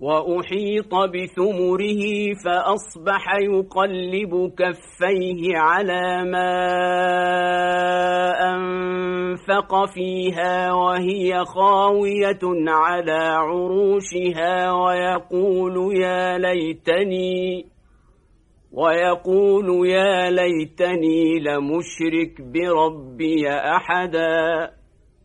وأحيط بثمره فأصبح يقلب كفيه على ما أنفق فيها وهي خاوية على عروشها ويقول يا ليتني ويقول يا ليتني لمشرك بربي أحداً.